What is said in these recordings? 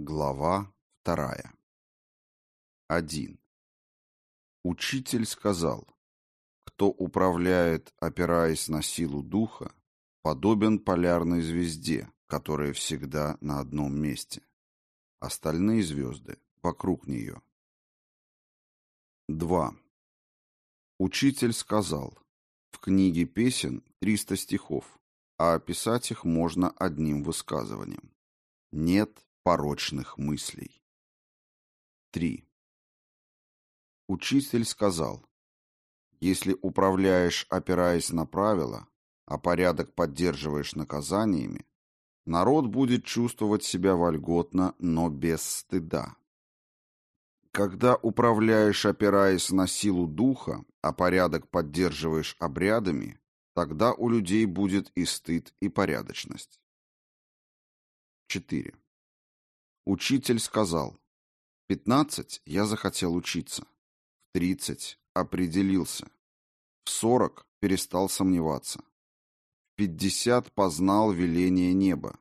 Глава вторая. 1. Учитель сказал, кто управляет, опираясь на силу духа, подобен полярной звезде, которая всегда на одном месте. Остальные звезды вокруг нее. 2. Учитель сказал, в книге песен 300 стихов, а описать их можно одним высказыванием. Нет порочных мыслей. 3. Учитель сказал, если управляешь, опираясь на правила, а порядок поддерживаешь наказаниями, народ будет чувствовать себя вольготно, но без стыда. Когда управляешь, опираясь на силу духа, а порядок поддерживаешь обрядами, тогда у людей будет и стыд, и порядочность. 4. Учитель сказал, в пятнадцать я захотел учиться, в тридцать определился, в сорок перестал сомневаться, в пятьдесят познал веление неба,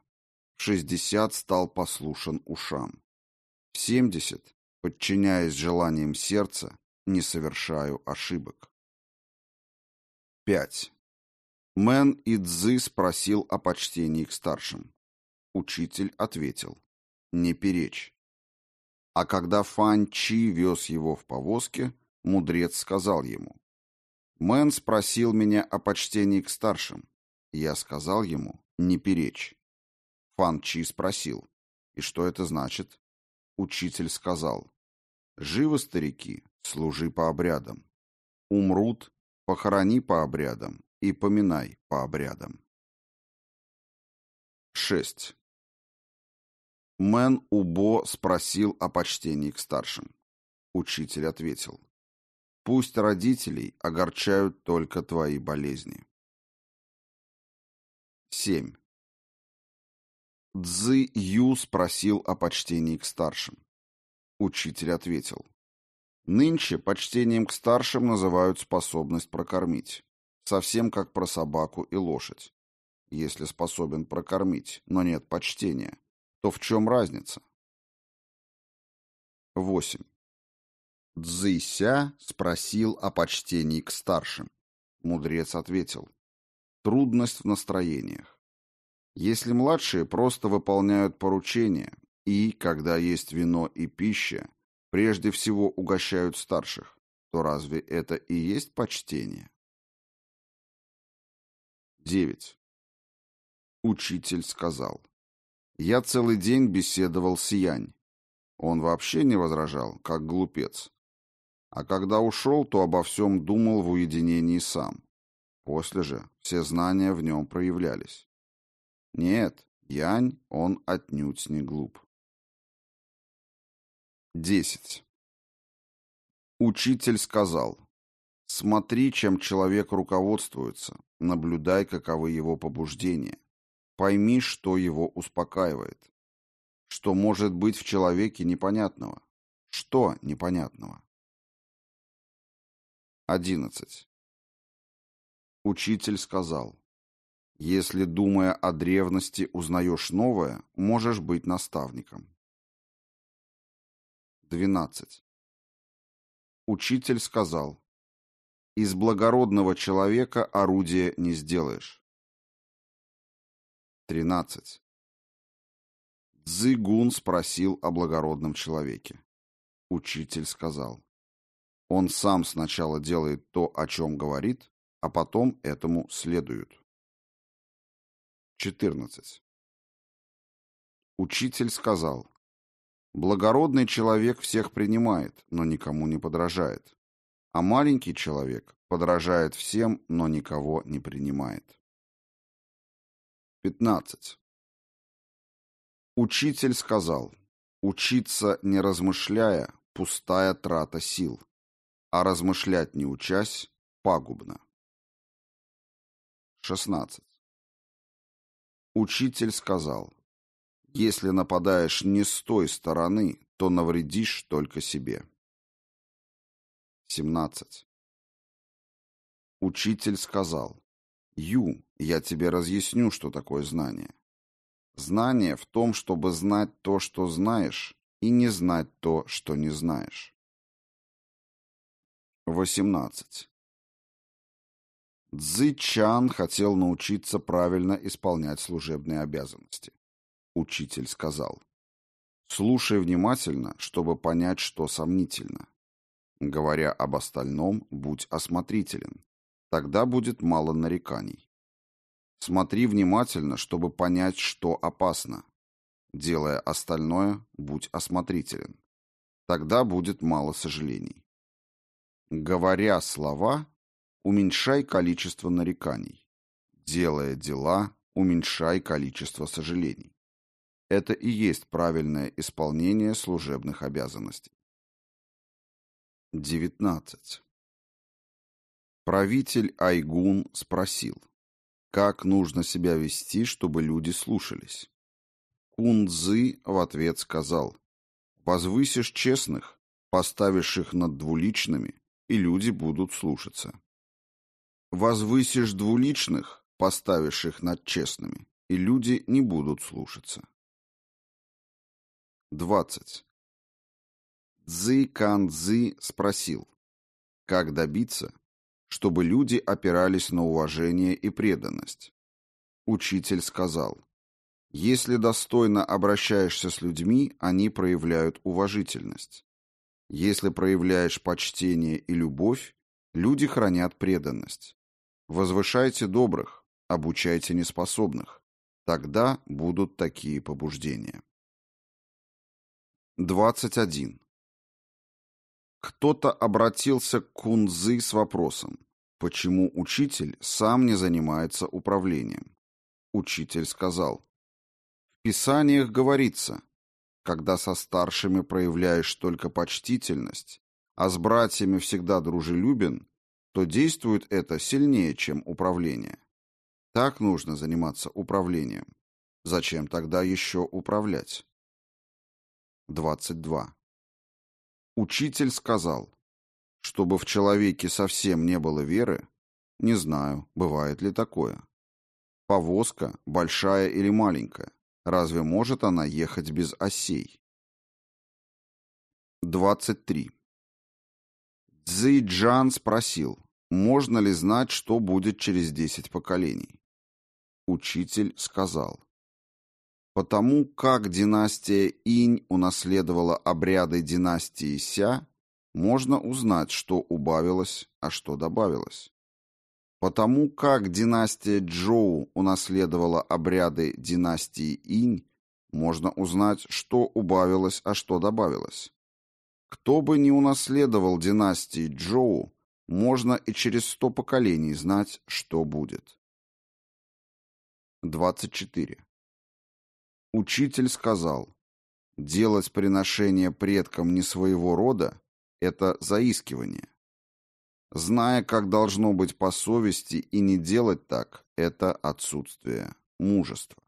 в шестьдесят стал послушен ушам, в семьдесят, подчиняясь желаниям сердца, не совершаю ошибок. 5. Мэн И-цзы спросил о почтении к старшим. Учитель ответил не перечь. А когда Фан Чи вез его в повозке, мудрец сказал ему, «Мэн спросил меня о почтении к старшим. Я сказал ему, не перечь». Фан Чи спросил, «И что это значит?» Учитель сказал, «Живы старики, служи по обрядам. Умрут, похорони по обрядам и поминай по обрядам». 6. Мэн Убо спросил о почтении к старшим. Учитель ответил. Пусть родителей огорчают только твои болезни. 7. Цзы Ю спросил о почтении к старшим. Учитель ответил. Нынче почтением к старшим называют способность прокормить. Совсем как про собаку и лошадь. Если способен прокормить, но нет почтения, то в чем разница? 8. Цзыся спросил о почтении к старшим. Мудрец ответил. Трудность в настроениях. Если младшие просто выполняют поручения и, когда есть вино и пища, прежде всего угощают старших, то разве это и есть почтение? 9. Учитель сказал. Я целый день беседовал с Янь. Он вообще не возражал, как глупец. А когда ушел, то обо всем думал в уединении сам. После же все знания в нем проявлялись. Нет, Янь, он отнюдь не глуп. 10. Учитель сказал, смотри, чем человек руководствуется, наблюдай, каковы его побуждения. Пойми, что его успокаивает. Что может быть в человеке непонятного? Что непонятного? 11. Учитель сказал, если, думая о древности, узнаешь новое, можешь быть наставником. 12. Учитель сказал, из благородного человека орудие не сделаешь. 13. Цзыгун спросил о благородном человеке. Учитель сказал. Он сам сначала делает то, о чем говорит, а потом этому следует. 14. Учитель сказал. Благородный человек всех принимает, но никому не подражает. А маленький человек подражает всем, но никого не принимает. 15. Учитель сказал, учиться не размышляя – пустая трата сил, а размышлять не учась – пагубно. 16. Учитель сказал, если нападаешь не с той стороны, то навредишь только себе. 17. Учитель сказал, Ю, я тебе разъясню, что такое знание. Знание в том, чтобы знать то, что знаешь, и не знать то, что не знаешь. 18. Цзы Чан хотел научиться правильно исполнять служебные обязанности. Учитель сказал, «Слушай внимательно, чтобы понять, что сомнительно. Говоря об остальном, будь осмотрителен. Тогда будет мало нареканий. Смотри внимательно, чтобы понять, что опасно. Делая остальное, будь осмотрителен. Тогда будет мало сожалений. Говоря слова, уменьшай количество нареканий. Делая дела, уменьшай количество сожалений. Это и есть правильное исполнение служебных обязанностей. 19. Правитель Айгун спросил, как нужно себя вести, чтобы люди слушались. Кунцзы в ответ сказал, возвысишь честных, поставишь их над двуличными, и люди будут слушаться. Возвысишь двуличных, поставишь их над честными, и люди не будут слушаться. 20. Цзы Кан Цзы спросил, как добиться, чтобы люди опирались на уважение и преданность. Учитель сказал, если достойно обращаешься с людьми, они проявляют уважительность. Если проявляешь почтение и любовь, люди хранят преданность. Возвышайте добрых, обучайте неспособных. Тогда будут такие побуждения. 21. Кто-то обратился к Кунзы с вопросом, почему учитель сам не занимается управлением. Учитель сказал, в Писаниях говорится, когда со старшими проявляешь только почтительность, а с братьями всегда дружелюбен, то действует это сильнее, чем управление. Так нужно заниматься управлением. Зачем тогда еще управлять? 22. Учитель сказал, чтобы в человеке совсем не было веры, не знаю, бывает ли такое. Повозка, большая или маленькая, разве может она ехать без осей? 23. Цзэйджан спросил, можно ли знать, что будет через 10 поколений. Учитель сказал, Потому как династия Инь унаследовала обряды династии Ся, можно узнать, что убавилось, а что добавилось. Потому как династия Джоу унаследовала обряды династии Инь, можно узнать, что убавилось, а что добавилось. Кто бы ни унаследовал династии Джоу, можно и через сто поколений знать, что будет. 24. Учитель сказал, делать приношение предкам не своего рода – это заискивание. Зная, как должно быть по совести, и не делать так – это отсутствие мужества.